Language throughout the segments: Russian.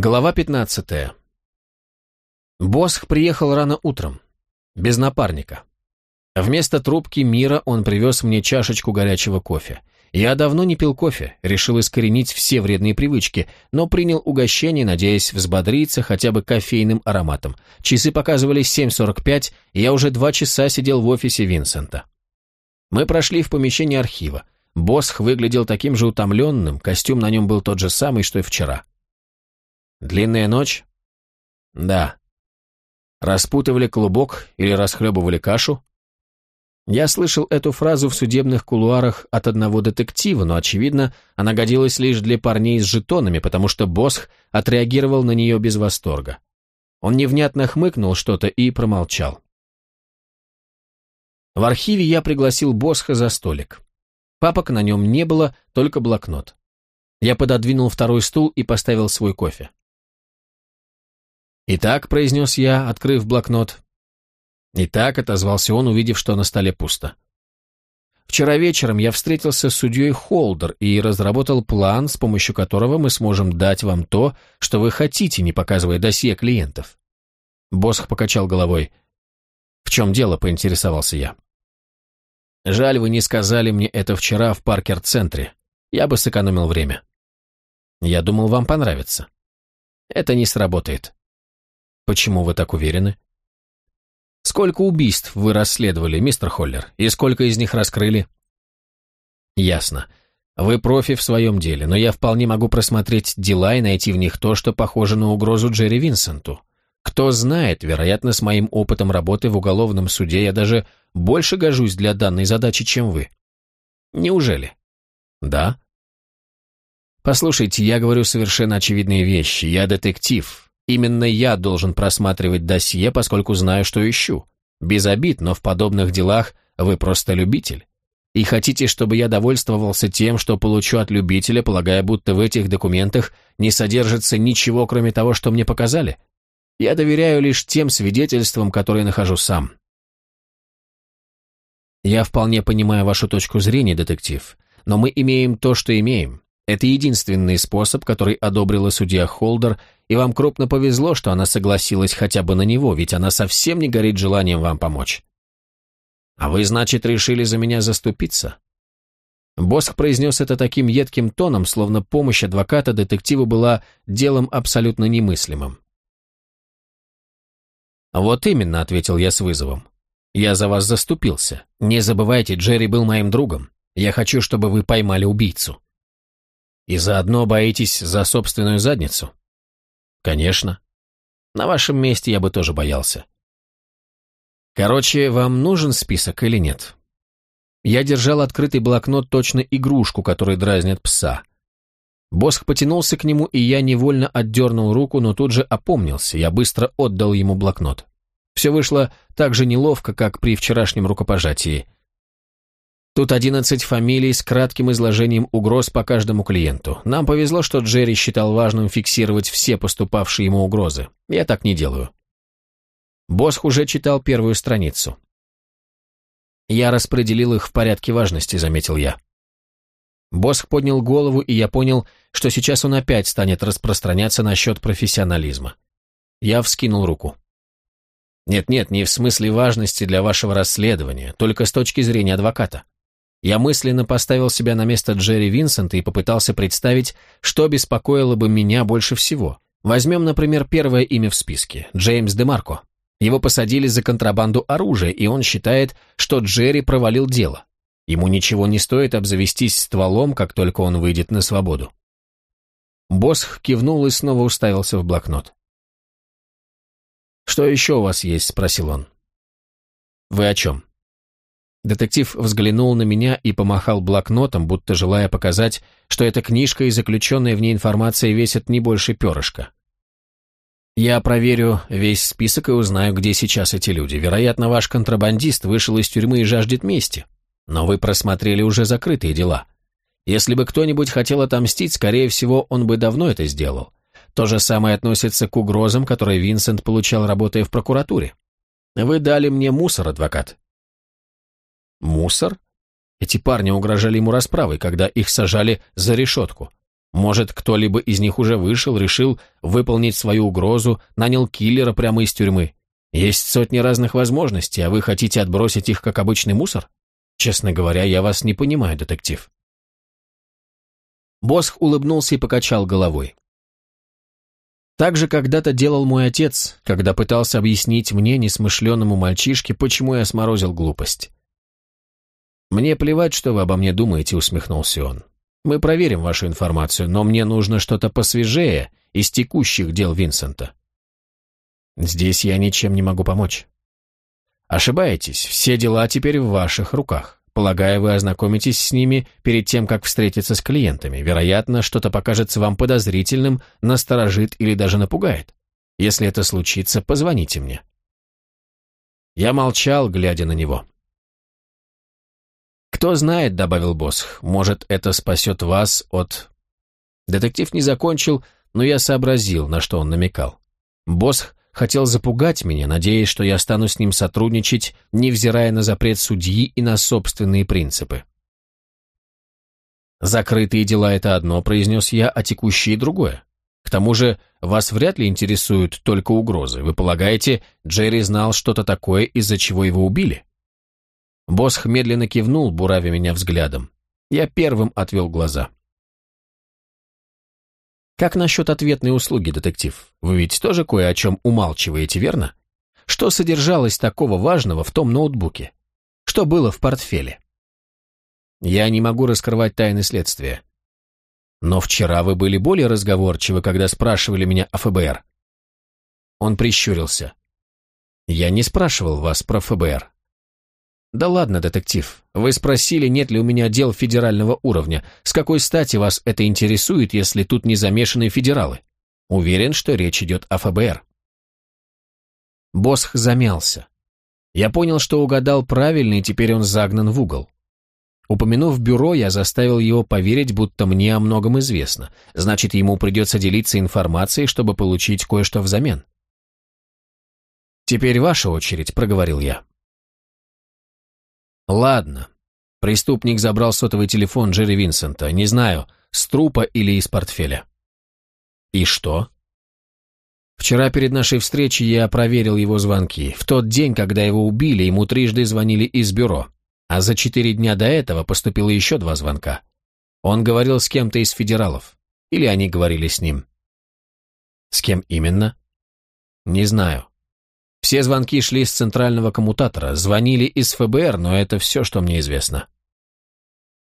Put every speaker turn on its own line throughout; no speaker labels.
Глава 15. Босх приехал рано утром, без напарника. Вместо трубки мира он привез мне чашечку горячего кофе. Я давно не пил кофе, решил искоренить все вредные привычки, но принял угощение, надеясь взбодриться хотя бы кофейным ароматом. Часы показывали 7.45, и я уже два часа сидел в офисе Винсента. Мы прошли в помещение архива. Босх выглядел таким же утомленным, костюм на нем был тот же самый, что и вчера. Длинная ночь? Да. Распутывали клубок или расхлебывали кашу? Я слышал эту фразу в судебных кулуарах от одного детектива, но, очевидно, она годилась лишь для парней с жетонами, потому что Босх отреагировал на нее без восторга. Он невнятно хмыкнул что-то и промолчал. В архиве я пригласил Босха за столик. Папок на нем не было, только блокнот. Я пододвинул второй стул и поставил свой кофе. «Итак», — произнес я, открыв блокнот. «Итак», — отозвался он, увидев, что на столе пусто. «Вчера вечером я встретился с судьей Холдер и разработал план, с помощью которого мы сможем дать вам то, что вы хотите, не показывая досье клиентов». Босх покачал головой. «В чем дело?» — поинтересовался я. «Жаль, вы не сказали мне это вчера в Паркер-центре. Я бы сэкономил время». «Я думал, вам понравится». «Это не сработает». Почему вы так уверены? Сколько убийств вы расследовали, мистер Холлер, и сколько из них раскрыли? Ясно. Вы профи в своем деле, но я вполне могу просмотреть дела и найти в них то, что похоже на угрозу Джерри Винсенту. Кто знает, вероятно, с моим опытом работы в уголовном суде я даже больше гожусь для данной задачи, чем вы. Неужели? Да. Послушайте, я говорю совершенно очевидные вещи. Я детектив, Именно я должен просматривать досье, поскольку знаю, что ищу. Без обид, но в подобных делах вы просто любитель. И хотите, чтобы я довольствовался тем, что получу от любителя, полагая, будто в этих документах не содержится ничего, кроме того, что мне показали? Я доверяю лишь тем свидетельствам, которые нахожу сам. Я вполне понимаю вашу точку зрения, детектив, но мы имеем то, что имеем. Это единственный способ, который одобрила судья Холдер, и вам крупно повезло, что она согласилась хотя бы на него, ведь она совсем не горит желанием вам помочь. А вы, значит, решили за меня заступиться? Босх произнес это таким едким тоном, словно помощь адвоката детективу была делом абсолютно немыслимым. «Вот именно», — ответил я с вызовом. «Я за вас заступился. Не забывайте, Джерри был моим другом. Я хочу, чтобы вы поймали убийцу». И заодно боитесь за собственную задницу? Конечно. На вашем месте я бы тоже боялся. Короче, вам нужен список или нет? Я держал открытый блокнот точно игрушку, которой дразнят пса. Босх потянулся к нему, и я невольно отдернул руку, но тут же опомнился, я быстро отдал ему блокнот. Все вышло так же неловко, как при вчерашнем рукопожатии – Тут 11 фамилий с кратким изложением угроз по каждому клиенту. Нам повезло, что Джерри считал важным фиксировать все поступавшие ему угрозы. Я так не делаю. Босх уже читал первую страницу. Я распределил их в порядке важности, заметил я. Босх поднял голову, и я понял, что сейчас он опять станет распространяться насчет профессионализма. Я вскинул руку. Нет-нет, не в смысле важности для вашего расследования, только с точки зрения адвоката. Я мысленно поставил себя на место Джерри Винсента и попытался представить, что беспокоило бы меня больше всего. Возьмем, например, первое имя в списке – Джеймс Демарко. Его посадили за контрабанду оружия, и он считает, что Джерри провалил дело. Ему ничего не стоит обзавестись стволом, как только он выйдет на свободу. Босх кивнул и снова уставился в блокнот. «Что еще у вас есть?» – спросил он. «Вы о чем?» Детектив взглянул на меня и помахал блокнотом, будто желая показать, что эта книжка и заключенная в ней информация весят не больше перышка. Я проверю весь список и узнаю, где сейчас эти люди. Вероятно, ваш контрабандист вышел из тюрьмы и жаждет мести. Но вы просмотрели уже закрытые дела. Если бы кто-нибудь хотел отомстить, скорее всего, он бы давно это сделал. То же самое относится к угрозам, которые Винсент получал, работая в прокуратуре. Вы дали мне мусор, адвокат. Мусор? Эти парни угрожали ему расправой, когда их сажали за решетку. Может, кто-либо из них уже вышел, решил выполнить свою угрозу, нанял киллера прямо из тюрьмы. Есть сотни разных возможностей, а вы хотите отбросить их как обычный мусор? Честно говоря, я вас не понимаю, детектив. Босх улыбнулся и покачал головой. Так же когда-то делал мой отец, когда пытался объяснить мне, несмышленному мальчишке, почему я сморозил глупость. «Мне плевать, что вы обо мне думаете», — усмехнулся он. «Мы проверим вашу информацию, но мне нужно что-то посвежее из текущих дел Винсента». «Здесь я ничем не могу помочь». «Ошибаетесь, все дела теперь в ваших руках. Полагаю, вы ознакомитесь с ними перед тем, как встретиться с клиентами. Вероятно, что-то покажется вам подозрительным, насторожит или даже напугает. Если это случится, позвоните мне». Я молчал, глядя на него. «Кто знает», — добавил босс, — «может, это спасет вас от...» Детектив не закончил, но я сообразил, на что он намекал. Босс хотел запугать меня, надеясь, что я стану с ним сотрудничать, невзирая на запрет судьи и на собственные принципы. «Закрытые дела — это одно», — произнес я, — «а текущие — другое. К тому же вас вряд ли интересуют только угрозы. Вы полагаете, Джерри знал что-то такое, из-за чего его убили?» Босх медленно кивнул, буравя меня взглядом. Я первым отвел глаза. «Как насчет ответной услуги, детектив? Вы ведь тоже кое о чем умалчиваете, верно? Что содержалось такого важного в том ноутбуке? Что было в портфеле?» «Я не могу раскрывать тайны следствия. Но вчера вы были более разговорчивы, когда спрашивали меня о ФБР». Он прищурился. «Я не спрашивал вас про ФБР. «Да ладно, детектив. Вы спросили, нет ли у меня дел федерального уровня. С какой стати вас это интересует, если тут не замешаны федералы? Уверен, что речь идет о ФБР». Босх замялся. Я понял, что угадал правильно, и теперь он загнан в угол. Упомянув бюро, я заставил его поверить, будто мне о многом известно. Значит, ему придется делиться информацией, чтобы получить кое-что взамен. «Теперь ваша очередь», — проговорил я. Ладно. Преступник забрал сотовый телефон Джерри Винсента. Не знаю, с трупа или из портфеля. И что? Вчера перед нашей встречей я проверил его звонки. В тот день, когда его убили, ему трижды звонили из бюро. А за четыре дня до этого поступило еще два звонка. Он говорил с кем-то из федералов. Или они говорили с ним. С кем именно? Не знаю. Все звонки шли с центрального коммутатора, звонили из ФБР, но это все, что мне известно.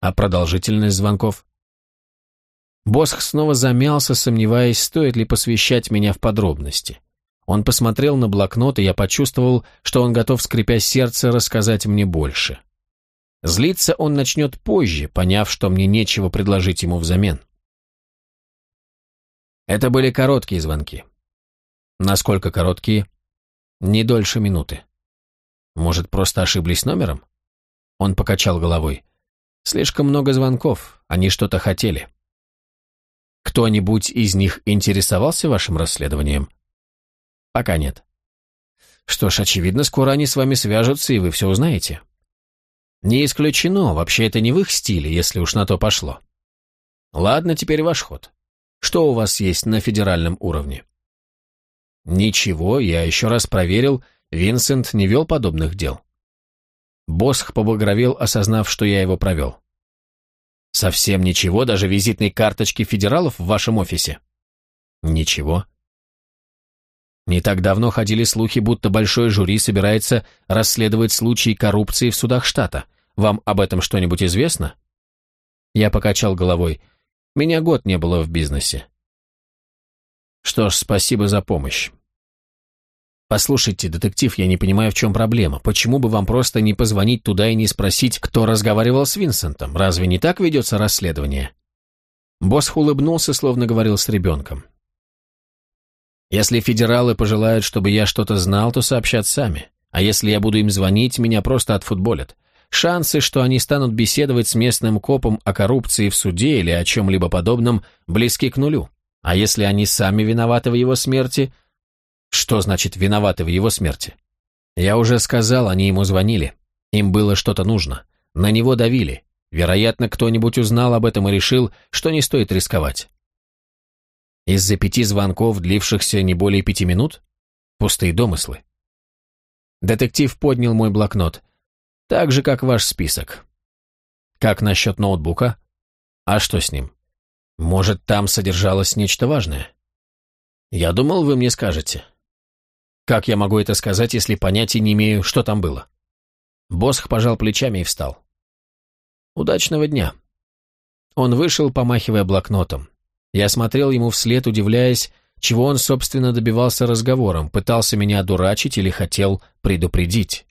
А продолжительность звонков? Босх снова замялся, сомневаясь, стоит ли посвящать меня в подробности. Он посмотрел на блокнот, и я почувствовал, что он готов, скрипя сердце, рассказать мне больше. Злиться он начнет позже, поняв, что мне нечего предложить ему взамен. Это были короткие звонки. Насколько короткие? Не дольше минуты. Может, просто ошиблись номером? Он покачал головой. Слишком много звонков, они что-то хотели. Кто-нибудь из них интересовался вашим расследованием? Пока нет. Что ж, очевидно, скоро они с вами свяжутся, и вы все узнаете. Не исключено, вообще это не в их стиле, если уж на то пошло. Ладно, теперь ваш ход. Что у вас есть на федеральном уровне? Ничего, я еще раз проверил, Винсент не вел подобных дел. Босх побагровел, осознав, что я его провел. Совсем ничего, даже визитной карточки федералов в вашем офисе? Ничего. Не так давно ходили слухи, будто большой жюри собирается расследовать случаи коррупции в судах штата. Вам об этом что-нибудь известно? Я покачал головой. Меня год не было в бизнесе. Что ж, спасибо за помощь. Послушайте, детектив, я не понимаю, в чем проблема. Почему бы вам просто не позвонить туда и не спросить, кто разговаривал с Винсентом? Разве не так ведется расследование? Босс улыбнулся, словно говорил с ребенком. Если федералы пожелают, чтобы я что-то знал, то сообщат сами. А если я буду им звонить, меня просто отфутболят. Шансы, что они станут беседовать с местным копом о коррупции в суде или о чем-либо подобном, близки к нулю. А если они сами виноваты в его смерти? Что значит виноваты в его смерти? Я уже сказал, они ему звонили. Им было что-то нужно. На него давили. Вероятно, кто-нибудь узнал об этом и решил, что не стоит рисковать. Из-за пяти звонков, длившихся не более пяти минут? Пустые домыслы. Детектив поднял мой блокнот. Так же, как ваш список. Как насчет ноутбука? А что с ним? Может, там содержалось нечто важное? Я думал, вы мне скажете. Как я могу это сказать, если понятия не имею, что там было? Босх пожал плечами и встал. Удачного дня. Он вышел, помахивая блокнотом. Я смотрел ему вслед, удивляясь, чего он, собственно, добивался разговором, пытался меня одурачить или хотел предупредить.